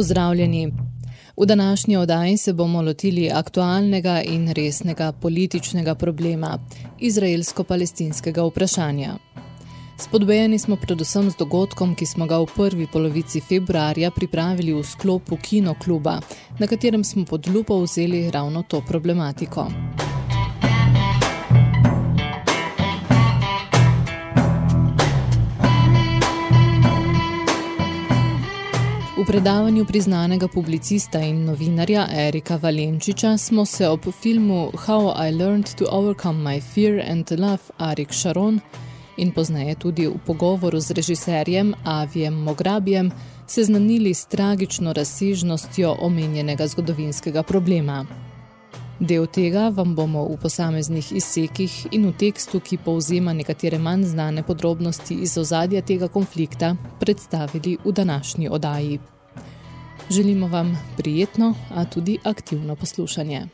Pozdravljeni. V današnji oddaji se bomo lotili aktualnega in resnega političnega problema izraelsko-palestinskega vprašanja. Spodbojeni smo predvsem z dogodkom, ki smo ga v prvi polovici februarja pripravili v sklopu kinokluba, na katerem smo pod lupo vzeli ravno to problematiko. V predavanju priznanega publicista in novinarja Erika Valenčiča smo se ob filmu How I Learned to Overcome My Fear and Love Arik Sharon in pozneje tudi v pogovoru z režiserjem Avijem Mograbijem seznanili s tragično razsežnostjo omenjenega zgodovinskega problema. Del tega vam bomo v posameznih izsekih in v tekstu, ki povzema nekatere manj znane podrobnosti iz ozadja tega konflikta, predstavili v današnji odaji. Želimo vam prijetno, a tudi aktivno poslušanje.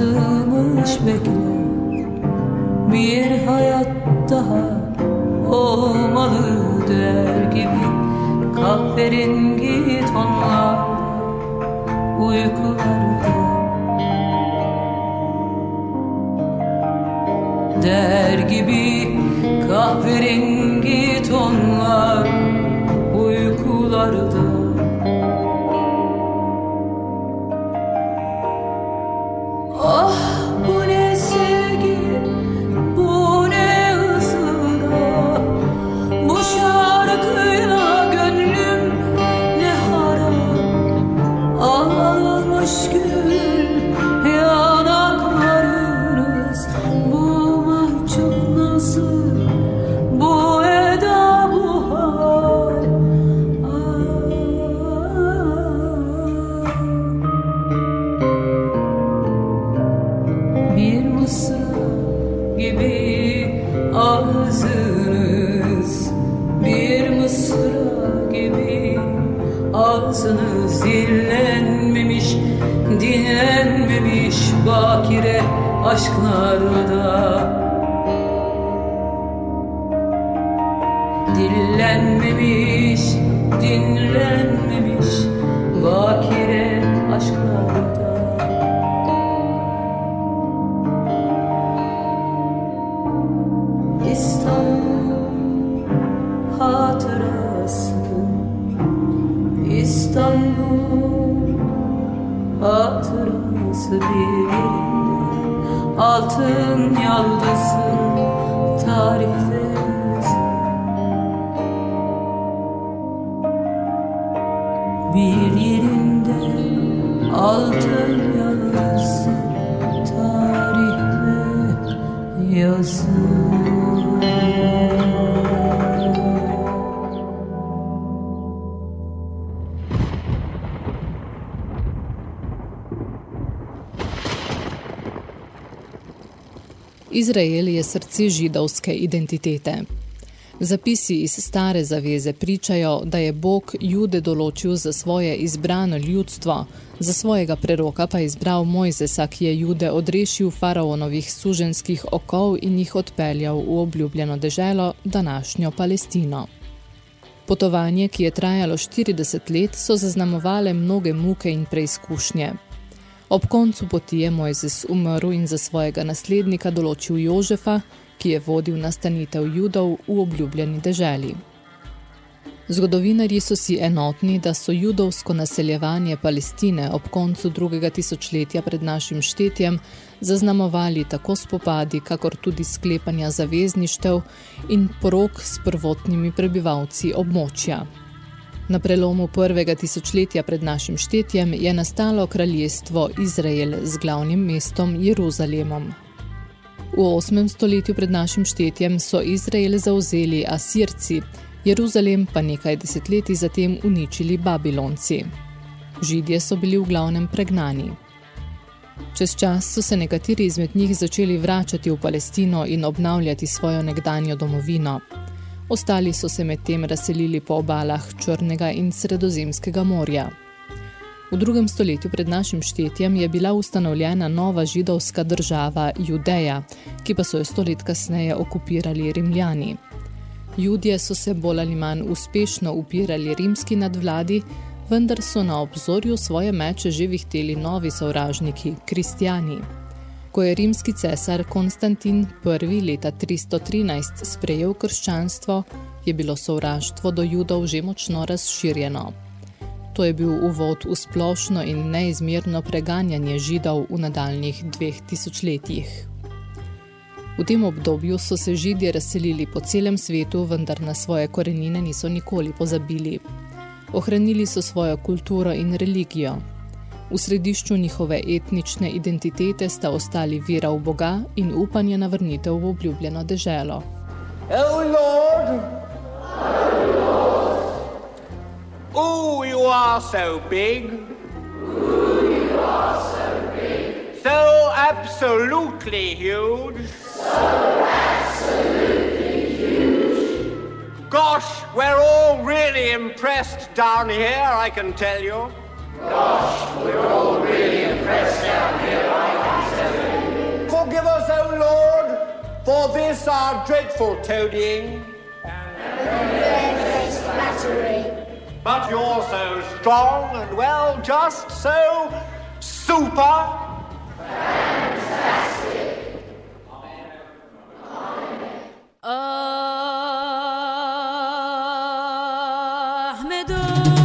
yazılmış bekler Bir hayat daha olmalı der gibi. Kahverin hatırası İstanbul. Hatırası bir yerinde Altın yaldızı tarihte. Bir yerinde altın yaldızı tarihte. Yazı Izrael je srce židovske identitete. Zapisi iz stare zaveze pričajo, da je Bog jude določil za svoje izbrano ljudstvo, za svojega preroka pa izbral Mojzesa, ki je jude odrešil faraonovih suženskih okov in jih odpeljal v obljubljeno deželo, današnjo Palestino. Potovanje, ki je trajalo 40 let, so zaznamovale mnoge muke in preizkušnje. Ob koncu poti je Mojzes umrl in za svojega naslednika določil Jožefa, ki je vodil nastanitev judov v obljubljeni deželi. Zgodovinarji so si enotni, da so judovsko naseljevanje Palestine ob koncu drugega tisočletja pred našim štetjem zaznamovali tako spopadi, kakor tudi sklepanja zavezništev in porok s prvotnimi prebivalci območja. Na prelomu prvega tisočletja pred našim štetjem je nastalo kraljestvo Izrael z glavnim mestom Jeruzalemom. V 8. stoletju pred našim štetjem so Izrael zauzeli Asirci, Jeruzalem pa nekaj desetletij zatem uničili Babilonci. Židje so bili v glavnem pregnani. Čez čas so se nekateri izmed njih začeli vračati v Palestino in obnavljati svojo nekdanjo domovino. Ostali so se medtem razselili po obalah Črnega in Sredozemskega morja. V drugem stoletju pred našim štetjem je bila ustanovljena nova židovska država Judeja, ki pa so jo sto let kasneje okupirali rimljani. Judje so se bolj ali manj uspešno upirali rimski nadvladi, vendar so na obzorju svoje meče že vihteli novi sovražniki, kristijani. Ko je rimski cesar Konstantin I. leta 313 sprejel krščanstvo, je bilo sovraštvo do judov že močno razširjeno. To je bil uvod v splošno in neizmerno preganjanje židov v nadaljnih dveh tisočletjih. V tem obdobju so se židje razselili po celem svetu, vendar na svoje korenine niso nikoli pozabili. Ohranili so svojo kulturo in religijo. V središču njihove etnične identitete sta ostali vera v Boga in upanje na vrnitev v obljubljeno deželo. Oh Lord! Oh you are so big. Oh, you are so big. So absolutely huge. So absolutely huge. Gosh, we're all really impressed down here, I can tell you. Gosh, we're all really impressed down here, I can. Forgive us, O Lord, for this our dreadful toadying. And, and flattery. But you're so strong and well, just so super. Fantastic. Amen. Amen. Hayran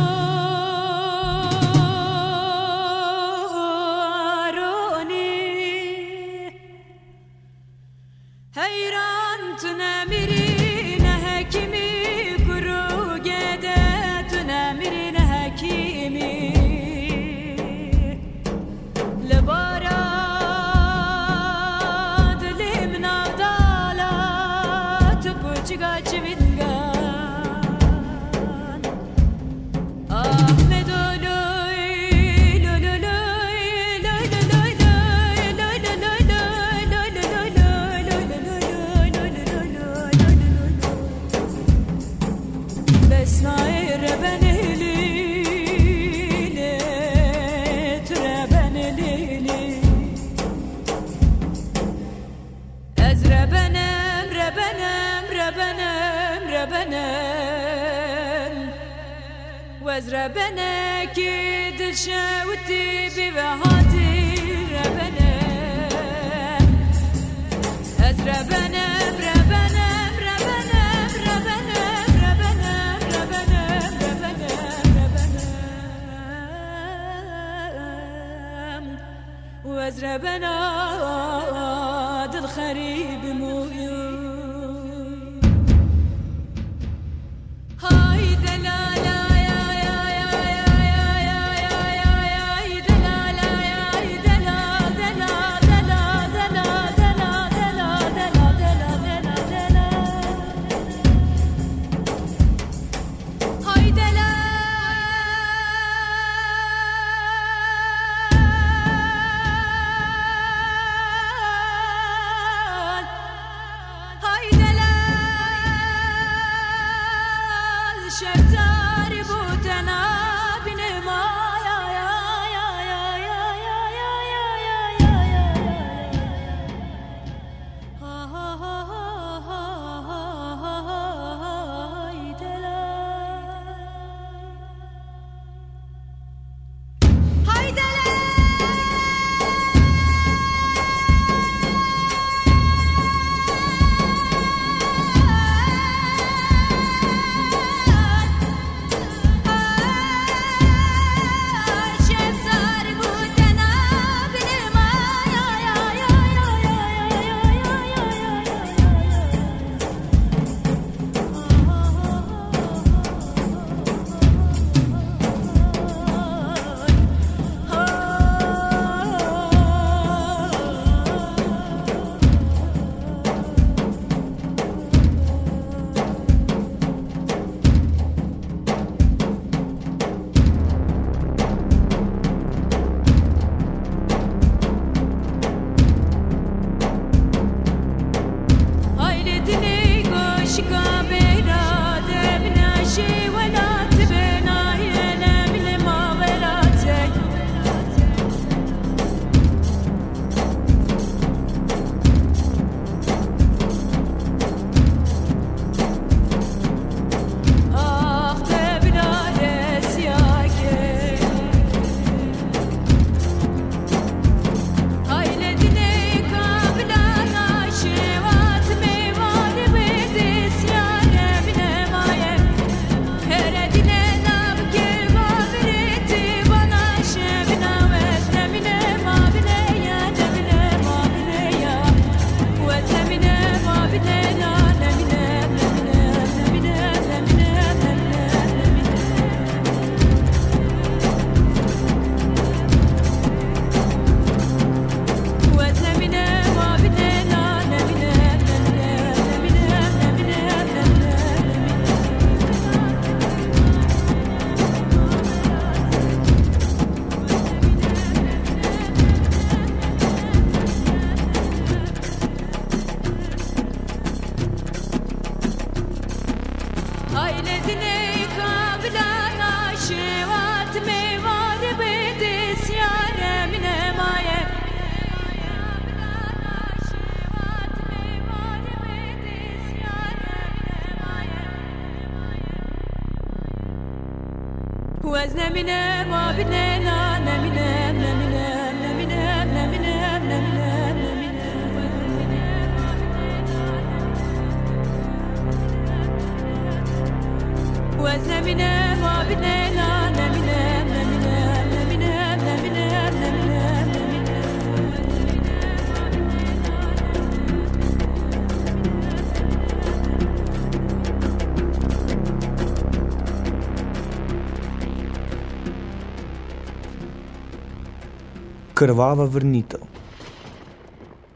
krvava vrnitev.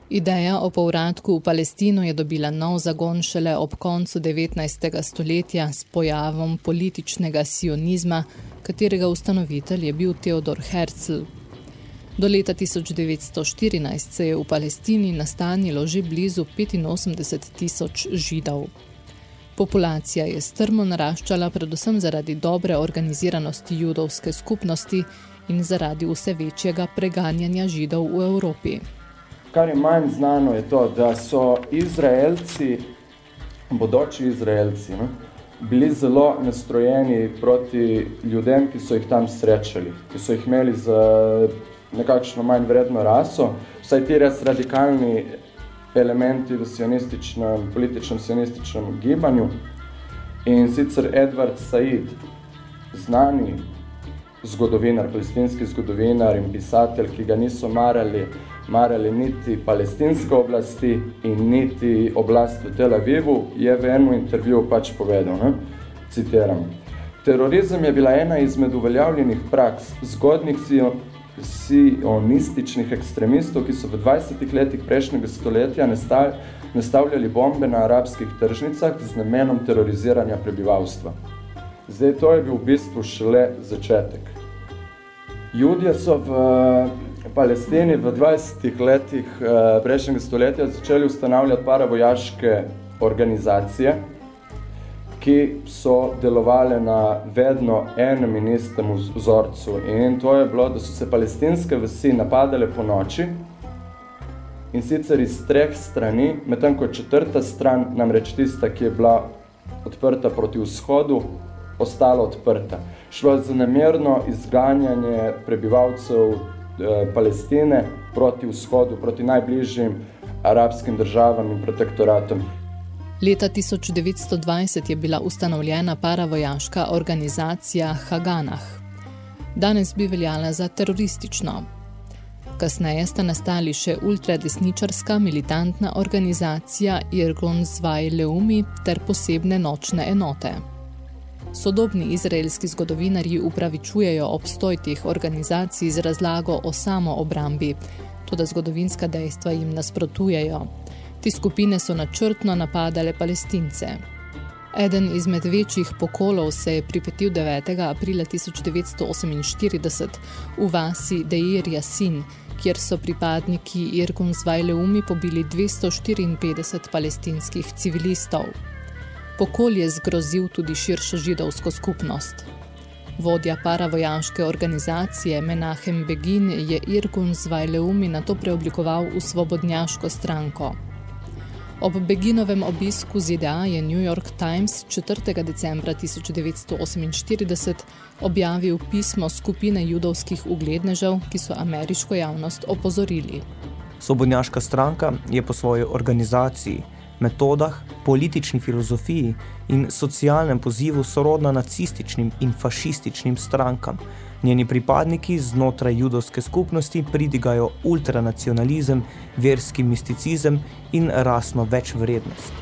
Ideja o povratku v Palestino je dobila nov zagon šele ob koncu 19. stoletja s pojavom političnega sionizma, katerega ustanovitelj je bil Theodor Herzl. Do leta 1914 se je v Palestini nastanilo že blizu 85 tisoč židov. Populacija je strmo naraščala predvsem zaradi dobre organiziranosti judovske skupnosti, in zaradi vse večjega preganjanja židov v Evropi. Kar je manj znano je to, da so Izraelci, bodoči Izraelci, ne, bili zelo nastrojeni proti ljudem, ki so jih tam srečali, ki so jih imeli za nekakšno manj vredno raso. Vsaj ti res radikalni elementi v sionističnem, političnem sionističnem gibanju. In sicer Edward Said, znani zgodovinar, palestinski zgodovinar in pisatelj, ki ga niso marali, marali niti palestinske oblasti in niti oblast v Tel Avivu, je v enem intervju pač povedal, ne? citiram. Terorizem je bila ena izmed uveljavljenih praks zgodnih sionističnih ekstremistov, ki so v 20 letih prejšnjega stoletja nastavljali bombe na arabskih tržnicah z namenom teroriziranja prebivalstva. Zdaj, to je bil v bistvu šele začetek. Judje so v Palestini v 20 letih eh, prejšnjega stoletja začeli ustanavljati paravojaške organizacije, ki so delovale na vedno enem in istem vzorcu. In to je bilo, da so se palestinske vsi napadale po noči in sicer iz treh strani, medtem ko četrta stran, namreč tista, ki je bila odprta proti vzhodu, ostala odprta. Šlo je za namerno izganjanje prebivalcev eh, Palestine proti vzhodu, proti najbližjim arabskim državam in protektoratom. Leta 1920 je bila ustanovljena paravojaška organizacija Haganah. Danes bi veljala za teroristično. Kasneje sta nastali še ultradesničarska militantna organizacija Irgun Zvaj Leumi ter posebne nočne enote. Sodobni izraelski zgodovinarji upravičujejo obstoj teh organizacij z razlago o samoobrambi, toda zgodovinska dejstva jim nasprotujejo. Ti skupine so načrtno napadale palestince. Eden izmed večjih pokolov se je pripetil 9. aprila 1948 v vasi Deir Yasin, kjer so pripadniki Irgun Zvajleumi pobili 254 palestinskih civilistov. Pokol je zgrozil tudi širšo židovsko skupnost. Vodja paravojaške organizacije Menahem Begin je Irgun Zvajleumi na to preoblikoval v svobodnjaško stranko. Ob Beginovem obisku ZDA je New York Times 4. decembra 1948 objavil pismo skupine judovskih uglednežev, ki so ameriško javnost opozorili. Svobodnjaška stranka je po svoji organizaciji metodah, politični filozofiji in socialnem pozivu sorodna nacističnim in fašističnim strankam. Njeni pripadniki znotraj judovske skupnosti pridigajo ultranacionalizem, verski misticizem in rasno večvrednost.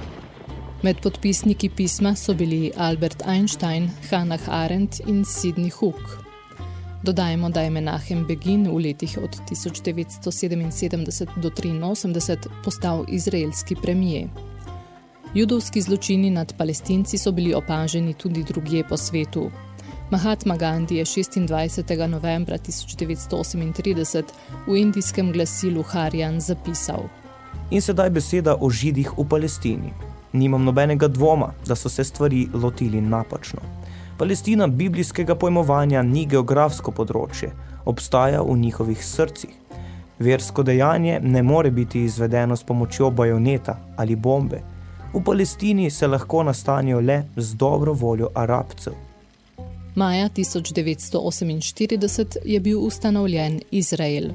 Med podpisniki pisma so bili Albert Einstein, Hannah Arendt in Sidney Hook. Dodajmo, da je Menahem Begin v letih od 1977 do 1983 postal izraelski premijer. Judovski zločini nad palestinci so bili opaženi tudi drugje po svetu. Mahatma Gandhi je 26. novembra 1938 v indijskem glasilu Harjan zapisal. In sedaj beseda o židih v Palestini. Nimam nobenega dvoma, da so se stvari lotili napačno. Palestina biblijskega pojmovanja ni geografsko področje, obstaja v njihovih srcih. Versko dejanje ne more biti izvedeno s pomočjo bajoneta ali bombe, V Palestini se lahko nastanijo le z dobro voljo arabcev. Maja 1948 je bil ustanovljen Izrael.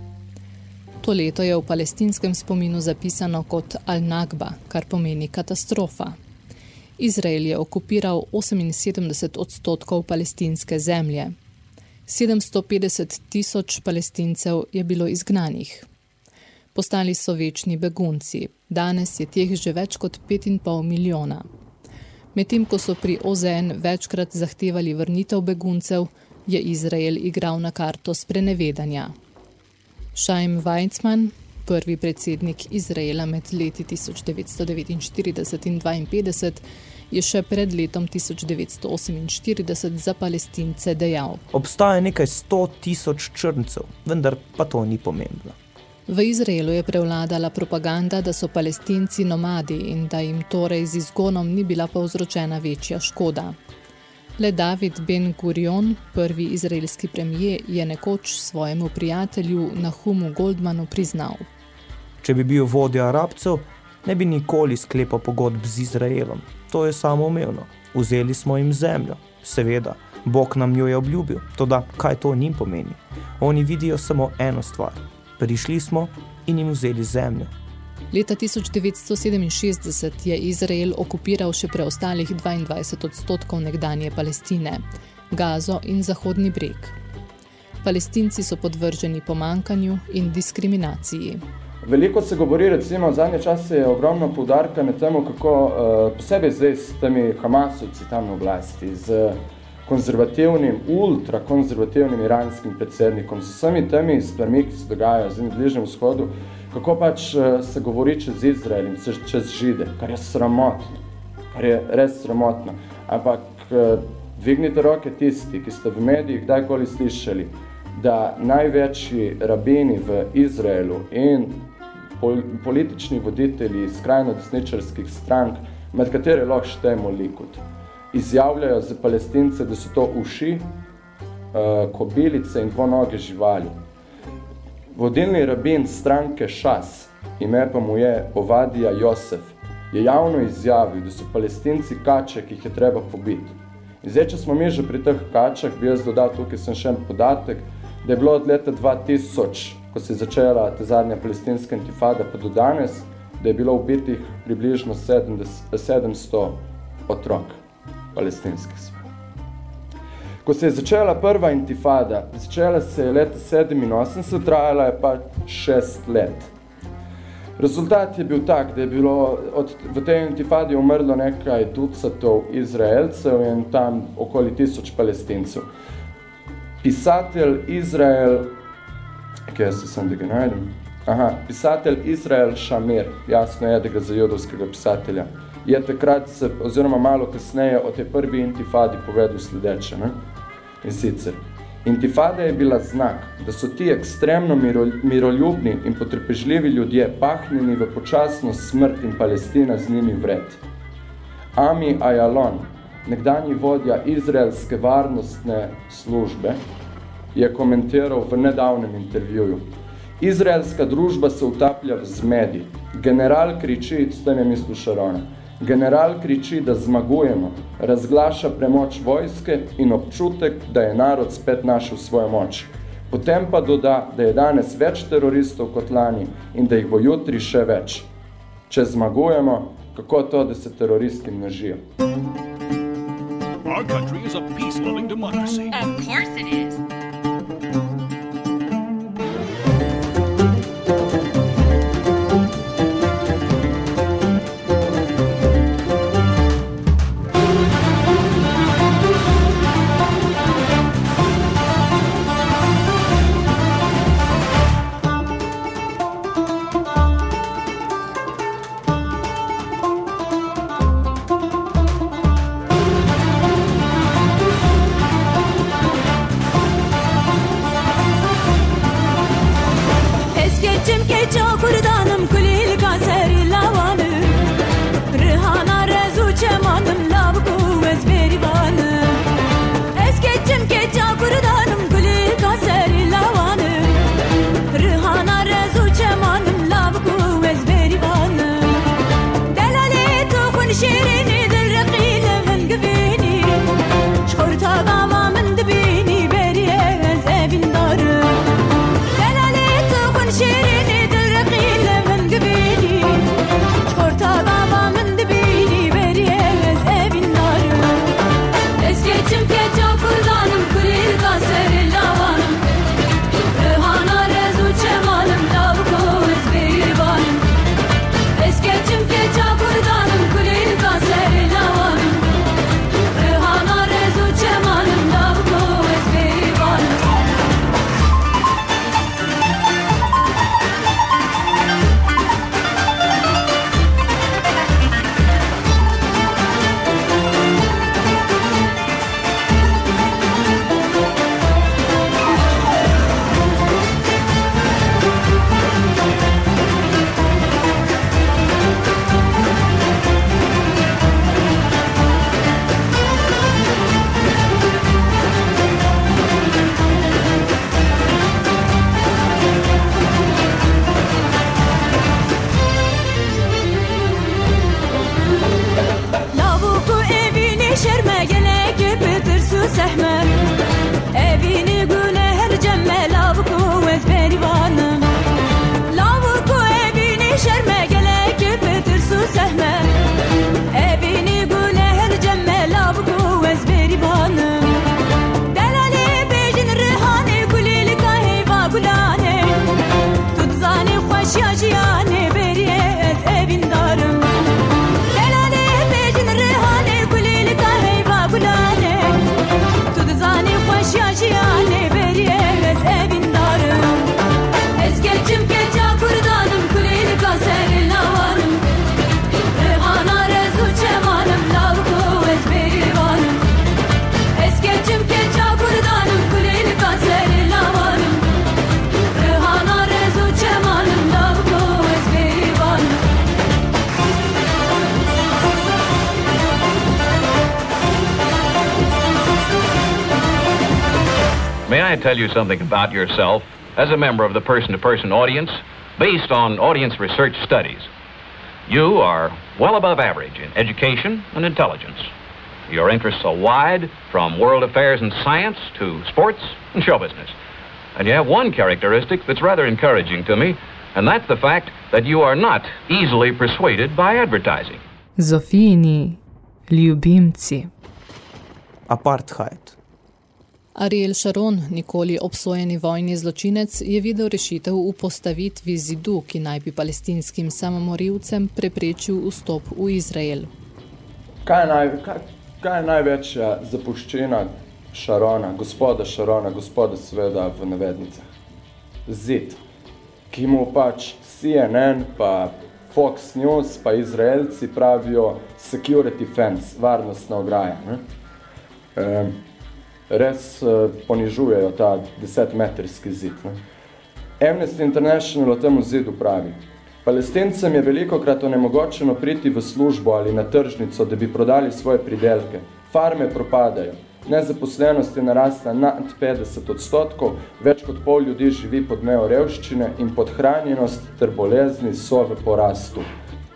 To leto je v palestinskem spominu zapisano kot Al-Nagba, kar pomeni katastrofa. Izrael je okupiral 78 odstotkov palestinske zemlje. 750 tisoč palestincev je bilo izgnanih. Postali so večni begunci, danes je teh že več kot 5,5 milijona. Medtem ko so pri OZN večkrat zahtevali vrnitev beguncev, je Izrael igral na karto sprenevedanja. Šajm Weizmann, prvi predsednik Izraela med leti 1949 in 1952, je še pred letom 1948 za palestince dejal. Obstaja nekaj sto tisoč črncev, vendar pa to ni pomembno. V Izraelu je prevladala propaganda, da so palestinci nomadi in da jim torej z izgonom ni bila povzročena večja škoda. Le David Ben Gurion, prvi izraelski premijer, je nekoč svojemu prijatelju Nahumu Goldmanu priznal. Če bi bil vodja arabcev, ne bi nikoli sklepal pogodb z Izraelom. To je samoumevno. Vzeli smo jim zemljo. Seveda, Bog nam jo je obljubil, toda kaj to njim pomeni? Oni vidijo samo eno stvar. Prišli smo in jim vzeli zemljo. Leta 1967 je Izrael okupiral še preostalih 22 odstotkov nekdanje Palestine, Gazo in Zahodni breg. Palestinci so podvrženi pomankanju in diskriminaciji. Veliko se govori, recimo, v zadnje čase je ogromno poudarka na temu, kako uh, posebej zdaj s temi Hamasovci tam oblasti, z konzervativnim, ultrakonzervativnim iranskim predsednikom, z vsemi temi stvarmi, ki se dogajajo z bližnjem vzhodu, kako pač uh, se govori čez Izrael in čez Žide, kar je sramotno, kar je res sramotno. Ampak uh, dvignite roke tisti, ki ste v medijih kdajkoli slišali, da največji rabini v Izraelu in pol politični voditelji skrajno desničarskih strank, med katere lahko štejemo Likud, izjavljajo za palestince, da so to uši, uh, kobilice in dvonoge živali. Vodilni rabin stranke Šas, ime pa mu je Ovadija Josef, je javno izjavil, da so palestinci kače, ki jih je treba pobiti. In zdaj, če smo mi že pri teh kačah, bi jaz dodal tukaj sem še en podatek, da je bilo od leta 2000, ko se je začela ta zadnja palestinska intifada, pa do danes, da je bilo ubitih približno 70, 700 otrok palestinskih svoj. Ko se je začela prva intifada, začela se je leta 87, trajala je pa šest let. Rezultat je bil tak, da je bilo od, v tej intifadi umrlo nekaj ducatov Izraelcev in tam okoli tisoč palestincev pisatelj Izrael, kaj jaz sem, da ga najdem? Aha, pisatelj Izrael Šamir, jasno je, da ga za judovskega pisatelja, je takrat, se, oziroma malo kasneje, o tej prvi intifadi povedal sledeče. Ne? In sicer, intifada je bila znak, da so ti ekstremno miro, miroljubni in potrpežljivi ljudje pahnjeni v počasno smrt in Palestina z njimi vred. Ami Ayalon, nekdanji vodja izraelske varnostne službe, je komentiral v nedavnem intervjuju. Izraelska družba se utaplja v zmedi. General kriči, s tem je mislil Šarona, general kriči, da zmagujemo, razglaša premoč vojske in občutek, da je narod spet našel svojo moč. Potem pa doda, da je danes več teroristov kot lani in da jih bo jutri še več. Če zmagujemo, kako to, da se teroristi množijo? Our country is a peace-loving democracy. Of course it is. Tell you something about yourself as a member of the person to person audience based on audience research studies. You are well above average in education and intelligence. Your interests are wide, from world affairs and science to sports and show business. And you have one characteristic that's rather encouraging to me, and that's the fact that you are not easily persuaded by advertising. Zofijini ljubimci. Apartheid. Ariel Sharon, nikoli obsojeni vojni zločinec, je videl rešitev v postavitvi zidu, ki naj bi palestinskim samomorilcem preprečil vstop v Izrael. Kaj je, naj, kaj, kaj je največja zapuščina Šarona, gospoda Šarona, gospoda seveda v navednicah? Zid, ki mu pač CNN, pa Fox News, pa Izraelci pravijo security fence, varnostna ograja. Ne? Um, res uh, ponižujejo ta desetmetrski zid. Ne? Amnesty International o tem zidu pravi. Palestincem je veliko krat onemogočeno priti v službo ali na tržnico, da bi prodali svoje pridelke. Farme propadajo. Nezaposlenost je narasla nad 50 odstotkov, več kot pol ljudi živi pod mejo revščine in podhranjenost ter bolezni so v porastu.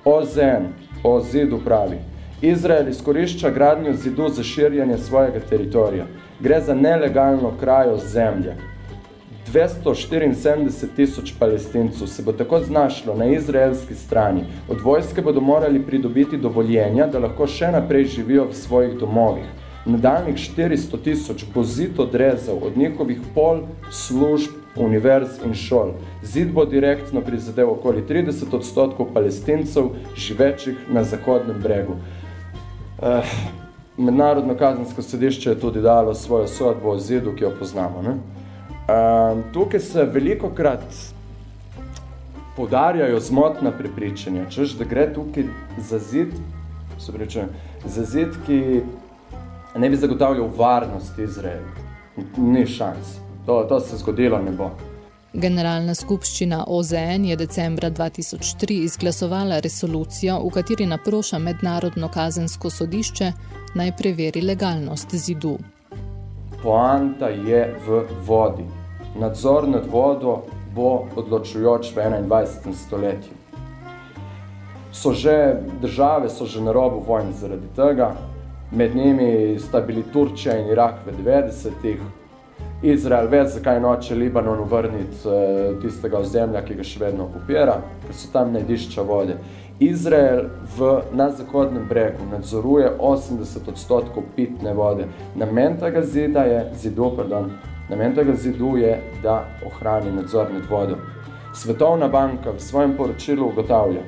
OZN, o zidu pravi. Izrael izkorišča gradnjo zidu za širjanje svojega teritorija. Gre za nelegalno krajo zemlje. 274 tisoč palestincev se bo tako znašlo na izraelski strani. Od vojske bodo morali pridobiti dovoljenja, da lahko še naprej živijo v svojih domovih. Nadaljnih 400 tisoč bo zid odrezal od njihovih pol služb, univerz in šol. Zid bo direktno prizadel okoli 30 odstotkov palestincev, živečih na zahodnem bregu. Uh, Mednarodno kazensko sodišče je tudi dalo svojo sodbo o zidu, ki jo poznamo. Ne? Uh, tukaj se veliko krat podarjajo zmotna prepričanja, češ, da gre tukaj za zid, se pričujem, za zid, ki ne bi zagotavljal varnost Izraelu. Ni šans. To, to se zgodilo ne bo. Generalna skupščina OZN je decembra 2003 izglasovala resolucijo, v kateri naproša mednarodno kazensko sodišče naj preveri legalnost zidu. Poanta je v vodi. Nadzor nad vodo bo odločujoč v 21. stoletju. So že, države so že na robu vojne zaradi tega, med njimi sta bili Turčija in Irak v 90-ih, Izrael ve, zakaj noče Libanon vrniti eh, tistega ozemlja, ki ga še vedno okupira, ker so tam najdišča vode. Izrael v, na zahodnem bregu nadzoruje 80 odstotkov pitne vode. Namen tega zida je, zidu, pardon, namen tega zidu je, da ohrani nadzor nad vodo. Svetovna banka v svojem poročilu ugotavlja,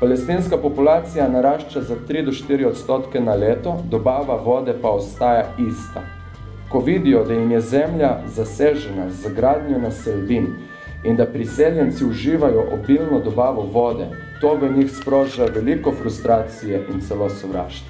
palestinska populacija narašča za 3 do 4 odstotke na leto, dobava vode pa ostaja ista ko vidijo, da jim je zemlja zasežena z gradnjo naselbin in da priseljenci uživajo obilno dobavo vode, to v njih sproža veliko frustracije in celo sovraštva.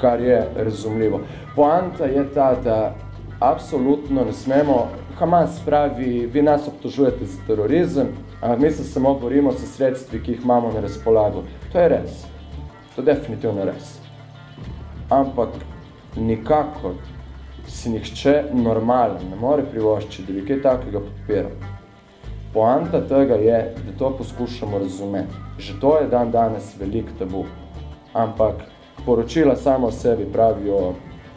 Kar je razumljivo. Poanta je ta, da absolutno ne smemo, Hamas pravi, vi nas obtožujete za terorizem, a mi se samo borimo sa sredstvi, ki jih imamo na razpolago. To je res. To je definitivno res. Ampak nikakor si nihče normalen ne more privoščiti, da bi kaj takega podpiral. Poanta tega je, da to poskušamo razumeti. Že to je dan danes velik tabu. Ampak poročila samo o sebi pravijo,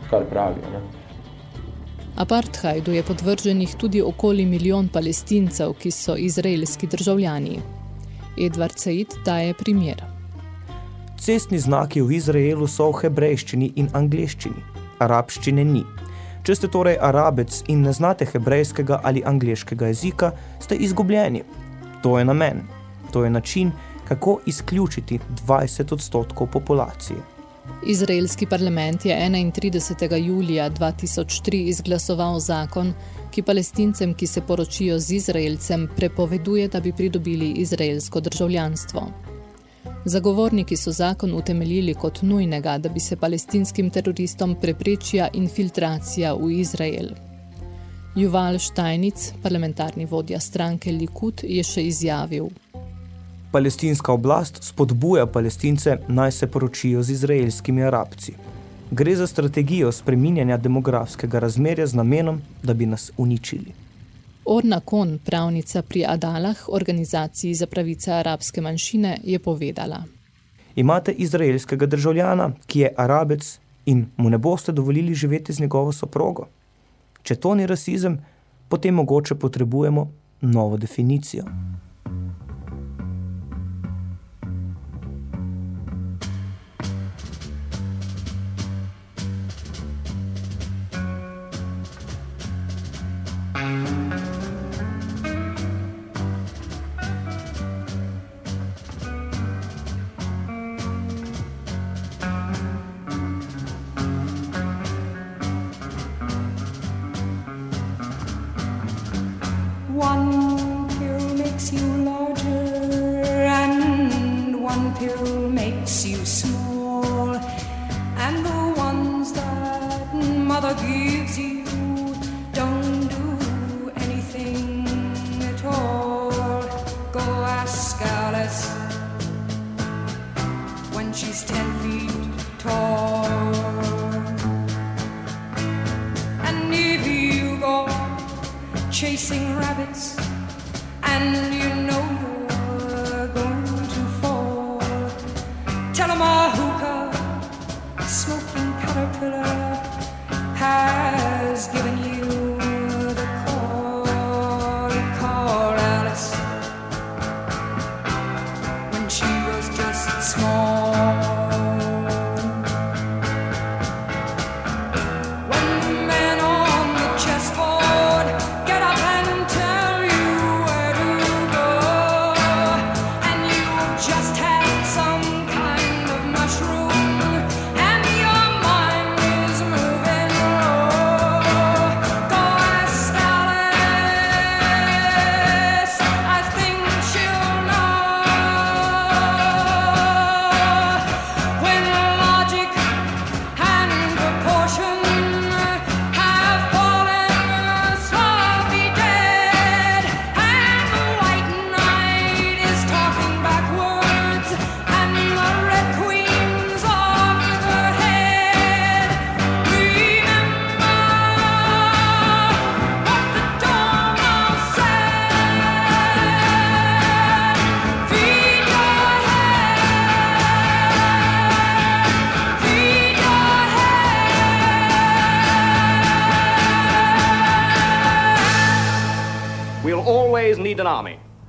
kar pravijo. Ne? Apartheidu je podvrženih tudi okoli milijon palestincev, ki so izraelski državljani. Edward Said daje primer. Cestni znaki v Izraelu so v hebrejščini in angleščini, arabščine ni. Če ste torej arabec in ne znate hebrejskega ali angliškega jezika, ste izgubljeni. To je namen. To je način, kako izključiti 20 odstotkov populacije. Izraelski parlament je 31. julija 2003 izglasoval zakon, ki palestincem, ki se poročijo z Izraelcem, prepoveduje, da bi pridobili izraelsko državljanstvo. Zagovorniki so zakon utemeljili kot nujnega, da bi se palestinskim teroristom preprečila infiltracija v Izrael. Juval Štajnic, parlamentarni vodja stranke Likud, je še izjavil. Palestinska oblast spodbuja palestince naj se poročijo z izraelskimi arabci. Gre za strategijo spreminjanja demografskega razmerja z namenom, da bi nas uničili. Orna Kon, pravnica pri Adalah, organizaciji za pravice arabske manjšine, je povedala. Imate izraelskega državljana, ki je arabec in mu ne boste dovolili živeti z njegovo soprogo. Če to ni rasizem, potem mogoče potrebujemo novo definicijo. One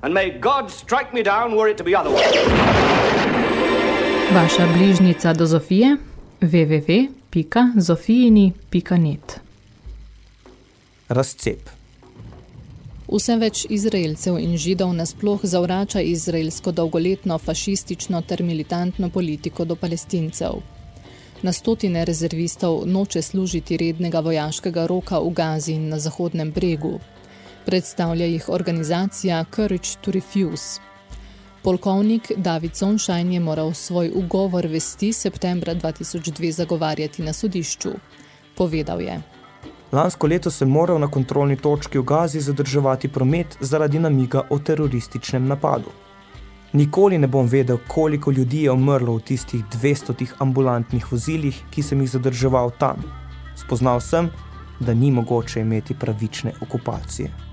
And may God strike me down were it to be otherwise. Vaša bližnica do Zofije www.zofijini.net Razcep. Vse več Izraelcev in Židov nasploh zavrača izraelsko dolgoletno fašistično ter militantno politiko do palestincev. Na stotine rezervistov noče služiti rednega vojaškega roka v Gazi in na Zahodnem bregu. Predstavlja jih organizacija Courage to Refuse. Polkovnik David Sonšajn je moral svoj ugovor vesti septembra 2002 zagovarjati na sodišču. Povedal je. Lansko leto sem moral na kontrolni točki v Gazi zadrževati promet zaradi namiga o terorističnem napadu. Nikoli ne bom vedel, koliko ljudi je umrlo v tistih 200 ambulantnih vozilih, ki sem jih zadrževal tam. Spoznal sem, da ni mogoče imeti pravične okupacije.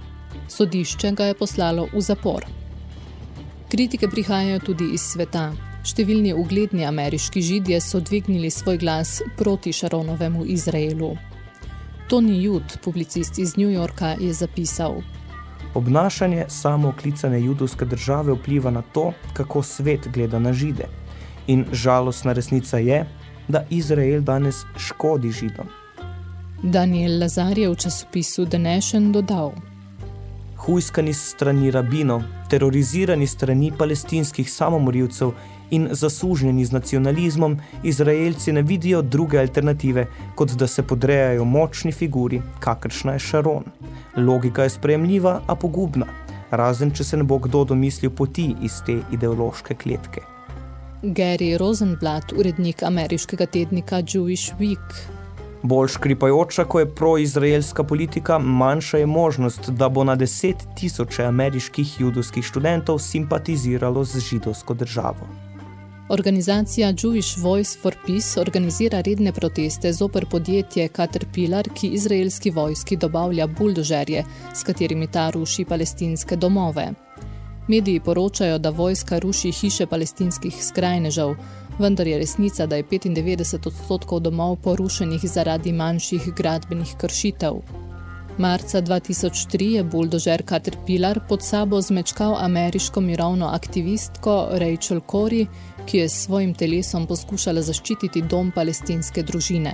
Sodišče ga je poslalo v zapor. Kritike prihajajo tudi iz sveta. Številni ugledni ameriški židje so dvignili svoj glas proti Šaronovemu Izraelu. Tony Jud, publicist iz New Yorka, je zapisal. Obnašanje samooklicane judovske države vpliva na to, kako svet gleda na žide. In žalostna resnica je, da Izrael danes škodi židom. Daniel Lazar je v časopisu The Nation dodal. Hujskani strani rabinov, terorizirani strani palestinskih samomorilcev in zasužnjeni z nacionalizmom, Izraelci ne vidijo druge alternative, kot da se podrejajo močni figuri, kakršna je Šaron. Logika je sprejemljiva, a pogubna, razen če se ne bo kdo domislil poti iz te ideološke kletke. Gary Rosenblatt, urednik ameriškega tednika Jewish Week, Bolj škripajoča, ko je proizraelska politika, manjša je možnost, da bo na deset tisoče ameriških judovskih študentov simpatiziralo z židovsko državo. Organizacija Jewish Voice for Peace organizira redne proteste zoper podjetje Caterpillar, ki izraelski vojski dobavlja buldožerje, s katerimi ta ruši palestinske domove. Mediji poročajo, da vojska ruši hiše palestinskih skrajnežev, vendar je resnica, da je 95 odstotkov domov porušenih zaradi manjših gradbenih kršitev. Marca 2003 je buldožer Caterpillar pod sabo zmečkal ameriško mirovno aktivistko Rachel Corey, ki je s svojim telesom poskušala zaščititi dom palestinske družine.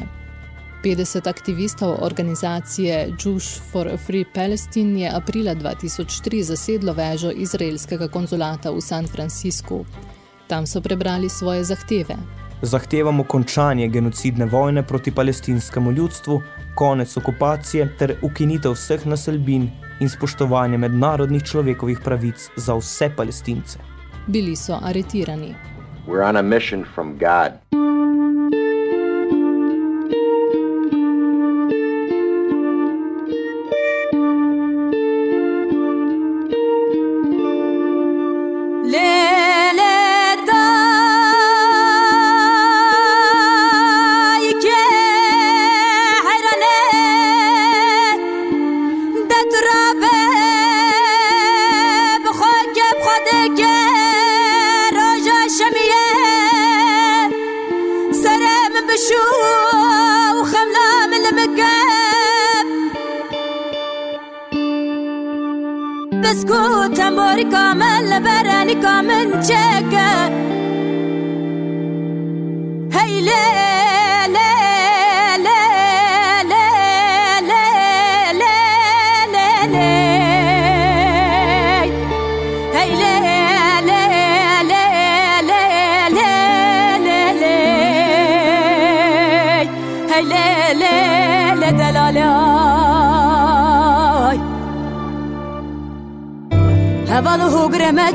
50 aktivistov organizacije Jews for a Free Palestine je aprila 2003 zasedlo vežo izraelskega konzulata v San Franciscu. Tam so prebrali svoje zahteve. Zahtevamo končanje genocidne vojne proti palestinskemu ljudstvu, konec okupacije ter ukinitev vseh naselbin in spoštovanje mednarodnih človekovih pravic za vse palestince. Bili so aretirani. We're on a mission from God.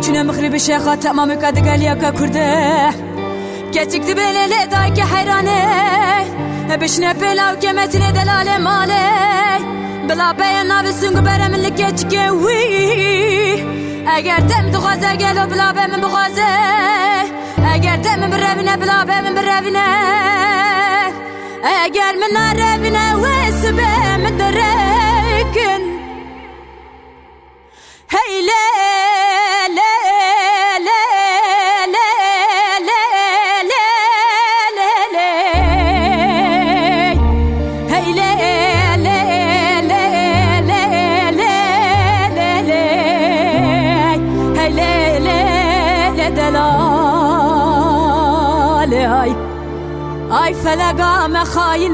چونه مخرب شیخا تمام کد گلیا که کرده کچک دبله لدای که حیرانه بشنه بلاو که متنه دلال ماله بلا بیا نابسونگ برم لکچکه وی اگر دم دخوازه گلو بلا بیا من بخوازه اگر دم بربینه بلا بیا من بربینه اگر من نربینه وسبه من درکن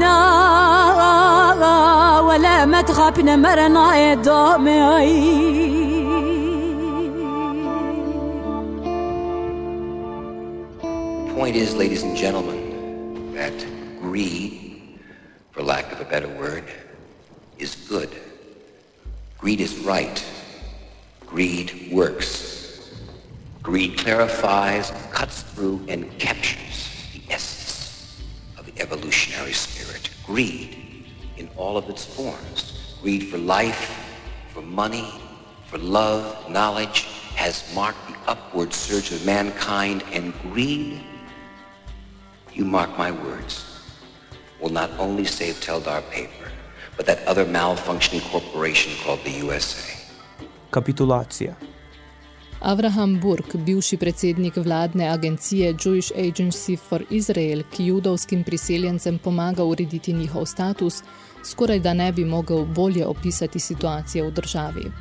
خاينا ولا ما تخافنا مرنا يدومي point is, ladies and gentlemen, that greed, for lack of a better word, is good. Greed is right. Greed works. Greed clarifies, cuts through, and captures the essence of the evolutionary spirit. Greed in all of its forms. Greed for life, for money, for love, knowledge, has marked the upward surge of mankind, and greed you mark my words, will not only save Teldar paper, but that other malfunctioning corporation called the USA. Kapitulacija. Avraham Burke, bivši predsednik vladne agencije Jewish Agency for Israel, ki judovskim priseljencem pomaga urediti njihov status, skoraj da ne bi mogel bolje opisati situacije v državi.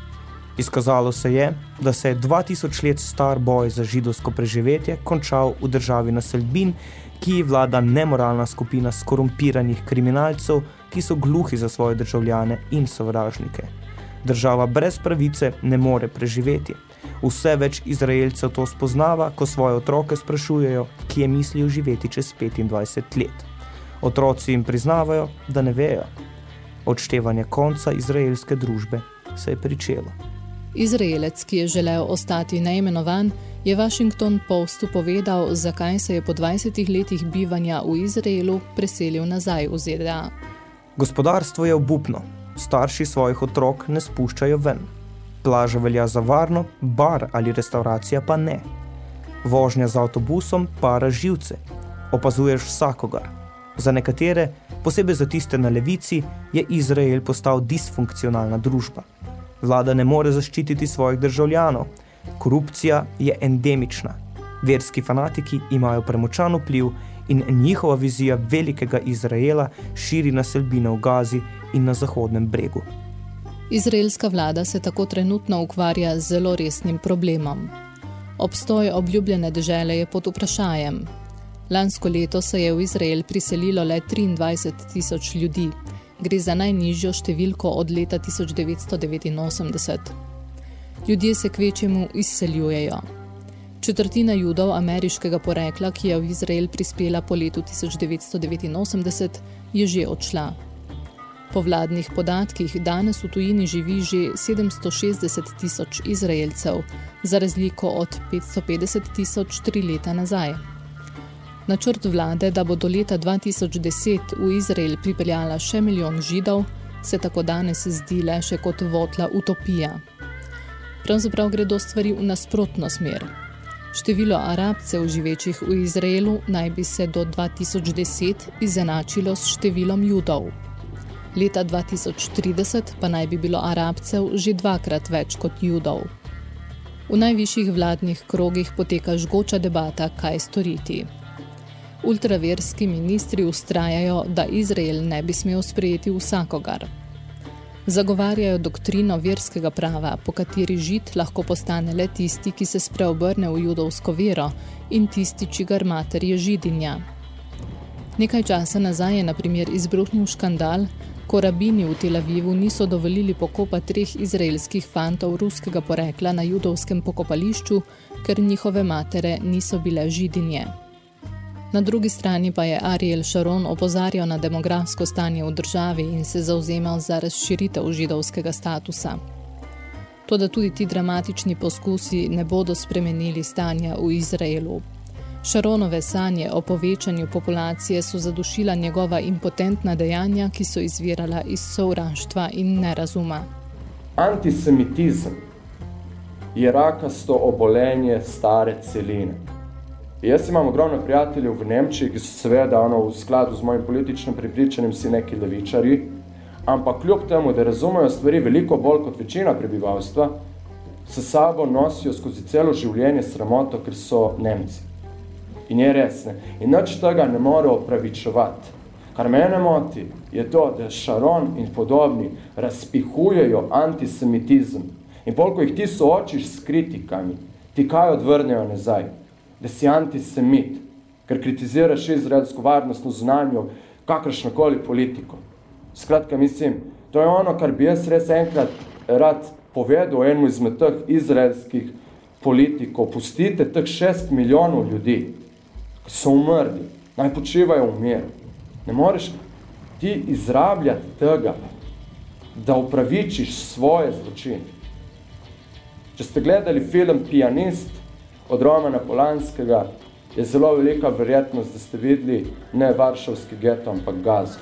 Izkazalo se je, da se je 2000 let star boj za židovsko preživetje končal v državi naselbin, ki vlada nemoralna skupina skorumpiranih kriminalcev, ki so gluhi za svoje državljane in sovražnike. Država brez pravice ne more preživeti. Vse več Izraelcev to spoznava, ko svoje otroke sprašujejo, kje mislijo živeti čez 25 let. Otroci jim priznavajo, da ne vejo. Odštevanje konca izraelske družbe se je pričelo. Izraelec, ki je želel ostati neimenovan, je Washington Postu povedal, zakaj se je po 20 letih bivanja v Izraelu preselil nazaj v ZDA. Gospodarstvo je obupno, starši svojih otrok ne spuščajo ven. Plaža velja za varno, bar ali restauracija pa ne. Vožnja z avtobusom para živce. Opazuješ vsakogar. Za nekatere, posebej za tiste na levici, je Izrael postal disfunkcionalna družba. Vlada ne more zaščititi svojih državljanov. Korupcija je endemična. Verski fanatiki imajo premočan vpliv in njihova vizija velikega Izraela širi naselbine v Gazi in na Zahodnem bregu. Izraelska vlada se tako trenutno ukvarja z zelo resnim problemom. Obstoj obljubljene dežele je pod vprašajem. Lansko leto se je v Izrael priselilo le 23 tisoč ljudi. Gre za najnižjo številko od leta 1989. Ljudje se kvečemu izseljujejo. Četrtina judov ameriškega porekla, ki je v Izrael prispela po letu 1989, je že odšla. Po vladnih podatkih danes v tujini živi že 760 tisoč Izraelcev, za razliko od 550 tisoč tri leta nazaj. Načrt vlade, da bo do leta 2010 v Izrael pripeljala še milijon židov, se tako danes zdi le še kot votla utopija. Pravzaprav gredo stvari v nasprotno smer. Število arabcev živečih v Izraelu naj bi se do 2010 izenačilo s številom judov. Leta 2030 pa naj bi bilo arabcev že dvakrat več kot judov. V najvišjih vladnih krogih poteka žgoča debata, kaj storiti. Ultraverski ministri ustrajajo, da Izrael ne bi smel sprejeti vsakogar. Zagovarjajo doktrino verskega prava, po kateri žid lahko postane le tisti, ki se spreobrne v judovsko vero in tisti, čigar mater je židinja. Nekaj časa nazaj je na primer izbruhnil škandal, ko rabini v Tel Avivu niso dovolili pokopa treh izraelskih fantov ruskega porekla na judovskem pokopališču, ker njihove matere niso bile židinje. Na drugi strani pa je Ariel Sharon opozarjal na demografsko stanje v državi in se zauzemal za razširitev židovskega statusa. Toda tudi ti dramatični poskusi ne bodo spremenili stanja v Izraelu. Šaronove sanje o povečanju populacije so zadušila njegova impotentna dejanja, ki so izvirala iz sovraštva in nerazuma. Antisemitizem je rakasto obolenje stare celine. Jaz imam ogromno prijateljev v Nemčiji, ki so seveda ono, v skladu z mojim političnim pripričanjem si neki levičari, ampak kljub temu, da razumejo stvari veliko bolj kot večina prebivalstva, se sabo nosijo skozi celo življenje sramoto, ker so Nemci. In je res, ne. In nič tega ne more opravičevati. Kar mene moti, je to, da Šaron in podobni razpihujejo antisemitizem. In pol, ko jih ti soočiš s kritikami, ti kaj odvrnejo nazaj? Da si antisemit, ker kritiziraš izraelsko varnostno znanjo, kakršnokoli politiko. Skratka, mislim, to je ono, kar bi jaz res enkrat rad povedal enemu izmed teh izraelskih politikov. Pustite teh šest milijonov ljudi, ki so umrli, naj počivajo v miru. Ne moreš ti izrabljati tega, da upravičiš svoje zločine. Če ste gledali film Pianist od Romana Polanskega, je zelo velika verjetnost, da ste videli ne Varšavski geto, ampak Gazo.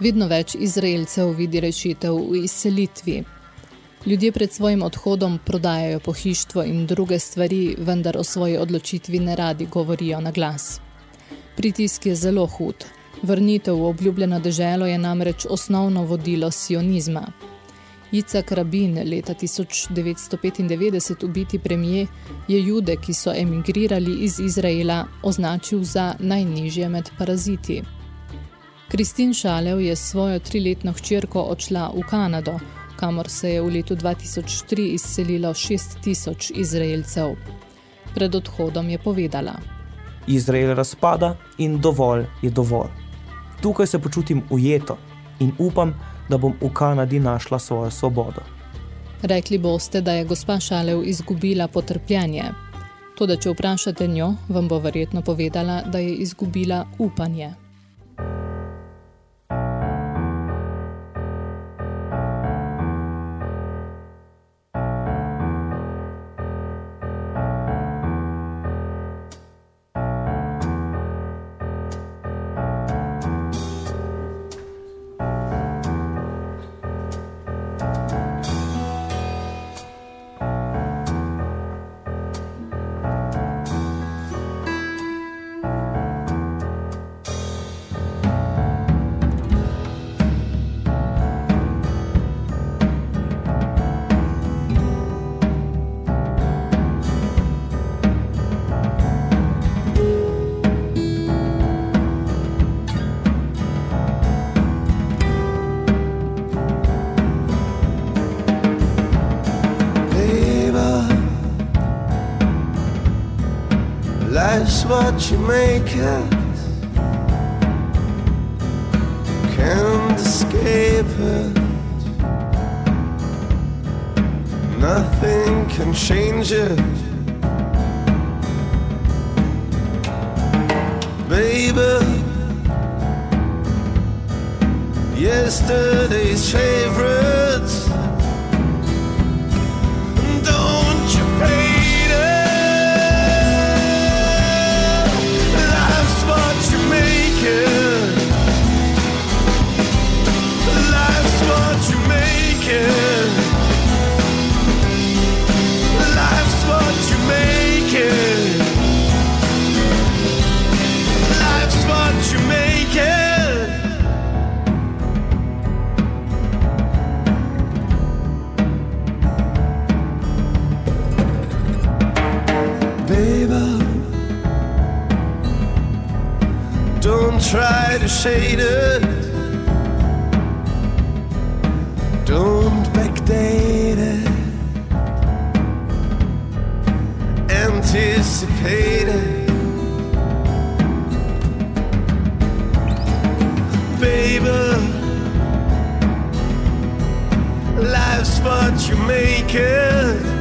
Vedno več Izraelcev vidi rešitev v izselitvi. Ljudje pred svojim odhodom prodajajo pohištvo in druge stvari, vendar o svoji odločitvi ne radi govorijo na glas. Pritisk je zelo hud. Vrnitev v obljubljeno deželo je namreč osnovno vodilo sionizma. Icak Rabin, leta 1995 ubiti premije, je jude, ki so emigrirali iz Izraela, označil za najnižje med paraziti. Kristin Šalev je svojo triletno hčerko odšla v Kanado, kamor se je v letu 2003 izselilo 6 tisoč Izraelcev. Pred odhodom je povedala. Izrael razpada in dovolj je dovolj. Tukaj se počutim ujeto in upam, da bom v Kanadi našla svojo svobodo. Rekli boste, da je gospa Šalev izgubila potrpljenje. Toda, če vprašate njo, vam bo verjetno povedala, da je izgubila upanje. Make it. Can't escape it. Nothing can change it. Baby, yesterday's favorites. Try to shade it. Don't backdate it. Anticipate it. Baby, life's what you make it.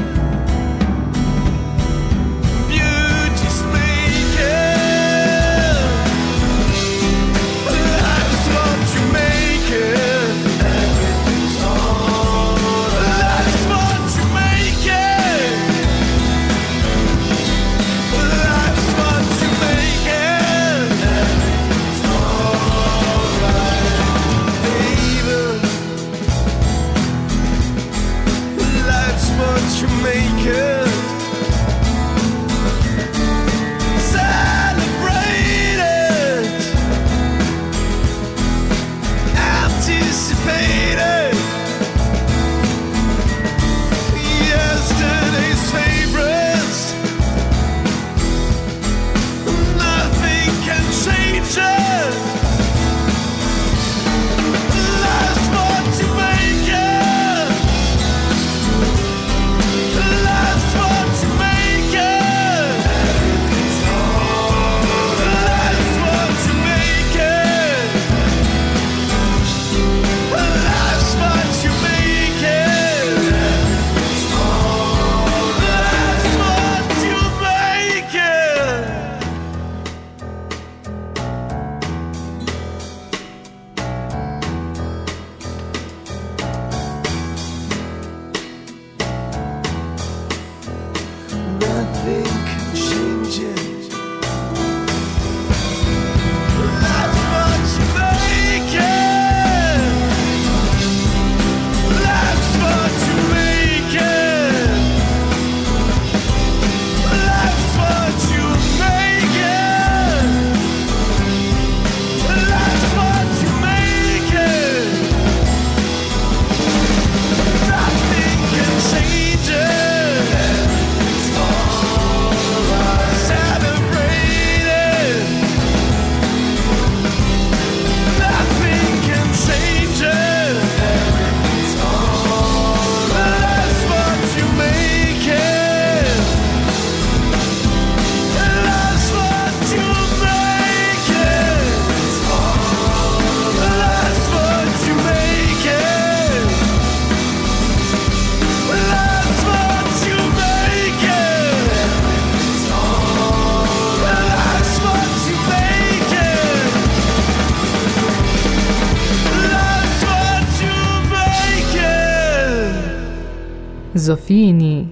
Zofijini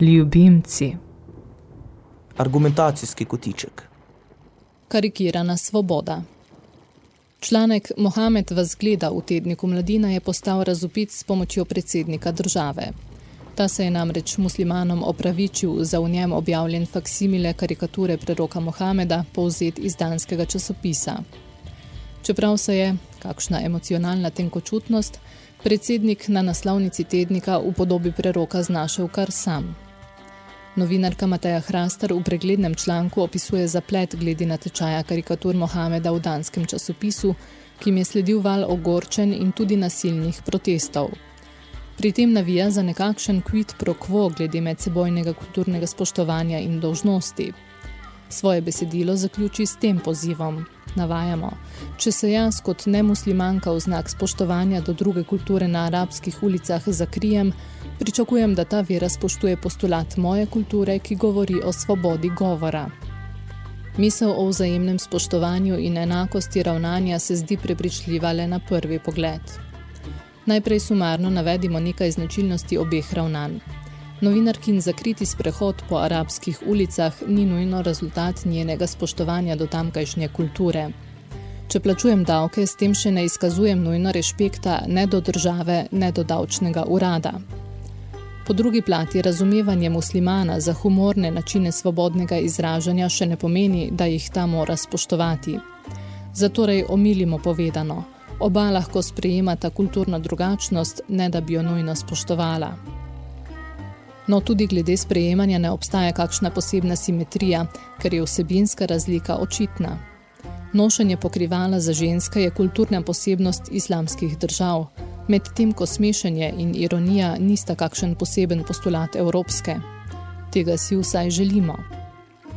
ljubimci. Argumentacijski kotiček. Karikirana svoboda. Članek Mohamed vas gleda v tedniku Mladina je postal razupit s pomočjo predsednika države. Ta se je namreč muslimanom opravičil za v njem objavljen faksimile karikature preroka Mohameda, povzet iz danskega časopisa. Čeprav se je, kakšna emocionalna tenkočutnost, predsednik na naslovnici tednika v podobi preroka znašel kar sam. Novinarka Mateja Hrastar v preglednem članku opisuje zaplet glede na tečaja karikatur Mohameda v danskem časopisu, ki jim je sledil val ogorčen in tudi nasilnih protestov. Pri tem navija za nekakšen quid pro quo glede medsebojnega kulturnega spoštovanja in dolžnosti. Svoje besedilo zaključi s tem pozivom. Navajamo, če se jaz kot nemuslimanka v znak spoštovanja do druge kulture na arabskih ulicah zakrijem, pričakujem, da ta vera spoštuje postulat moje kulture, ki govori o svobodi govora. Misel o vzajemnem spoštovanju in enakosti ravnanja se zdi prepričljiva le na prvi pogled. Najprej sumarno navedimo nekaj značilnosti obeh ravnanj. Novinarkin zakriti sprehod po arabskih ulicah ni nujno rezultat njenega spoštovanja do tamkajšnje kulture. Če plačujem davke, s tem še ne izkazujem nujno rešpekta ne do države, ne do davčnega urada. Po drugi plati razumevanje muslimana za humorne načine svobodnega izražanja še ne pomeni, da jih ta mora spoštovati. Zatorej omilimo povedano. Oba lahko sprejemata kulturno drugačnost, ne da bi jo nujno spoštovala. No, tudi glede sprejemanja ne obstaja kakšna posebna simetrija, ker je vsebinska razlika očitna. Nošenje pokrivala za ženske je kulturna posebnost islamskih držav, medtem ko smešenje in ironija nista kakšen poseben postulat evropske. Tega si vsaj želimo.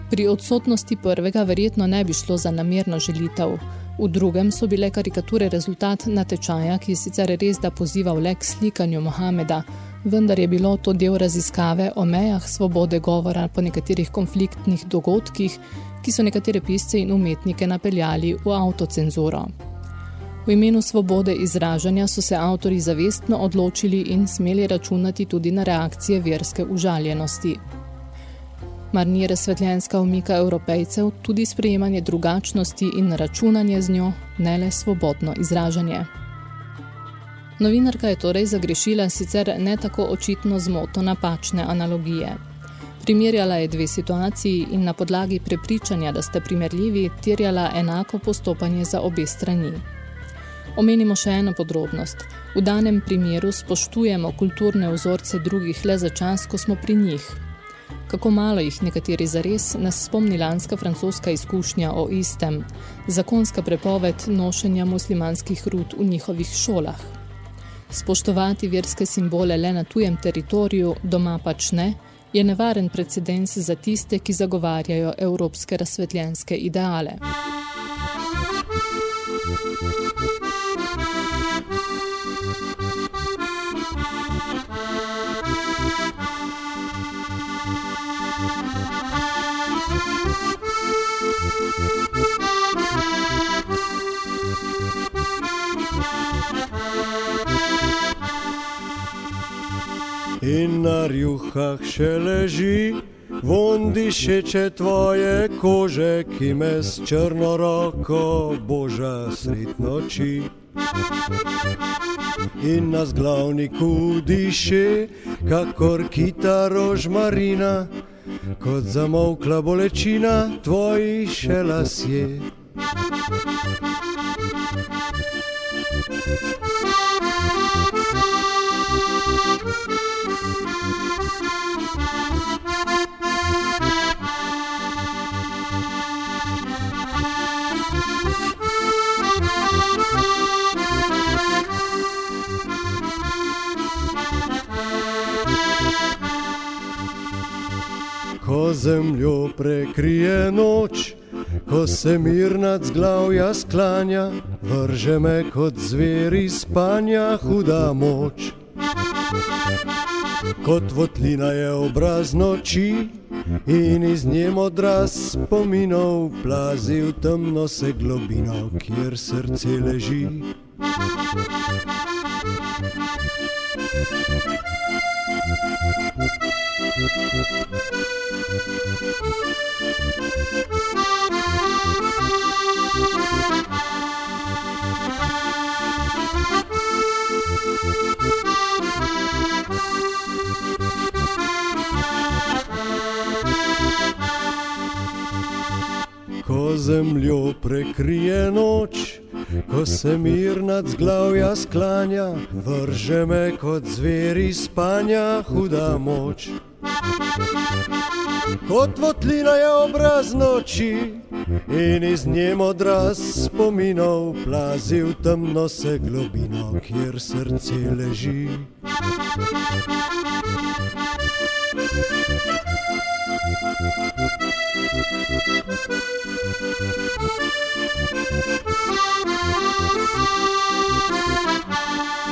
Pri odsotnosti prvega verjetno ne bi šlo za namerno želitev, v drugem so bile karikature rezultat natečaja, ki je sicer res da pozival le k slikanju Mohameda, vendar je bilo to del raziskave o mejah svobode govora po nekaterih konfliktnih dogodkih, ki so nekatere pisce in umetnike napeljali v avtocenzuro. V imenu svobode izražanja so se avtori zavestno odločili in smeli računati tudi na reakcije verske užaljenosti. Mar ni razsvetljenska umika evropejcev tudi sprejemanje drugačnosti in računanje z njo, ne le svobodno izražanje. Novinarka je torej zagrešila sicer ne tako očitno zmoto napačne analogije. Primerjala je dve situaciji in na podlagi prepričanja, da ste primerljivi, terjala enako postopanje za obe strani. Omenimo še eno podrobnost. V danem primeru spoštujemo kulturne vzorce drugih le za čas, ko smo pri njih. Kako malo jih nekateri zares nas spomni lanska francoska izkušnja o istem, zakonska prepoved nošenja muslimanskih rut v njihovih šolah. Spoštovati verske simbole le na tujem teritoriju, doma pač ne, je nevaren precedens za tiste, ki zagovarjajo evropske razsvetljenske ideale. In rjuhah še leži, von dišeče tvoje kože, ki me s črno roko boža sred noči. In na zglavniku diše, kakor kita rožmarina, kot zamolkla bolečina tvojih še lasje. Ko zemljo prekrije noč, ko se mir nad zglavja sklanja, vrže me kot zveri spanja huda moč. Kot votlina je obraz noči in iz nje odraz spominov plazi v temno se globino, kjer srce leži. Ko zemljo prekrije noč, ko se mir nad zglavja sklanja, vrže me kot zveri spanja huda moč. Kot votlina je obraz noči in iz njem odraz spominov plazi v temno se globino, kjer srce leži. Thank you.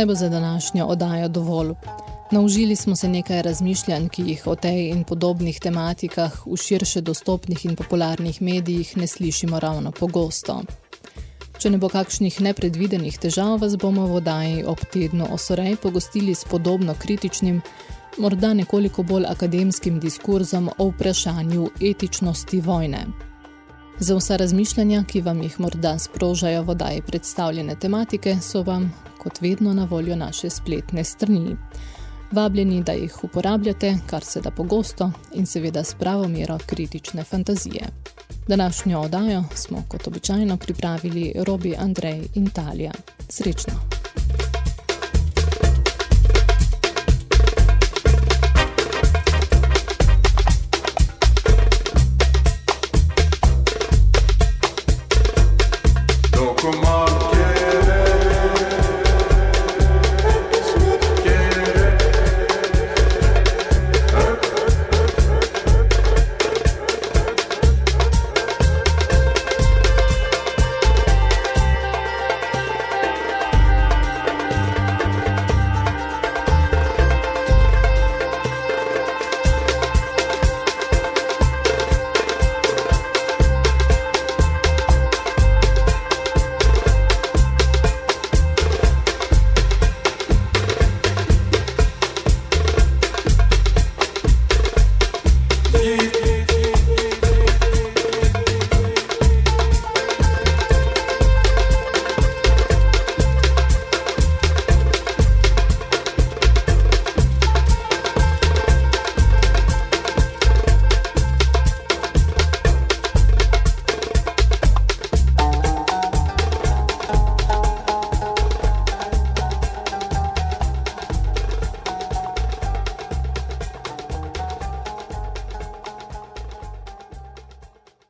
Naj bo za današnjo oddajo dovolj. Naužili smo se nekaj razmišljanj, ki jih o tej in podobnih tematikah v širše dostopnih in popularnih medijih ne slišimo ravno pogosto. Če ne bo kakšnih nepredvidenih težav, vas bomo v oddaji ob tednu Osorej pogostili s podobno kritičnim, morda nekoliko bolj akademskim diskurzom o vprašanju etičnosti vojne. Za vsa razmišljanja, ki vam jih morda sprožajo v oddaji predstavljene tematike, so vam, kot vedno, na voljo naše spletne strani. Vabljeni, da jih uporabljate, kar se da pogosto in seveda s pravo mero kritične fantazije. Današnjo oddajo smo kot običajno pripravili Robi, Andrej in Talija. Srečno!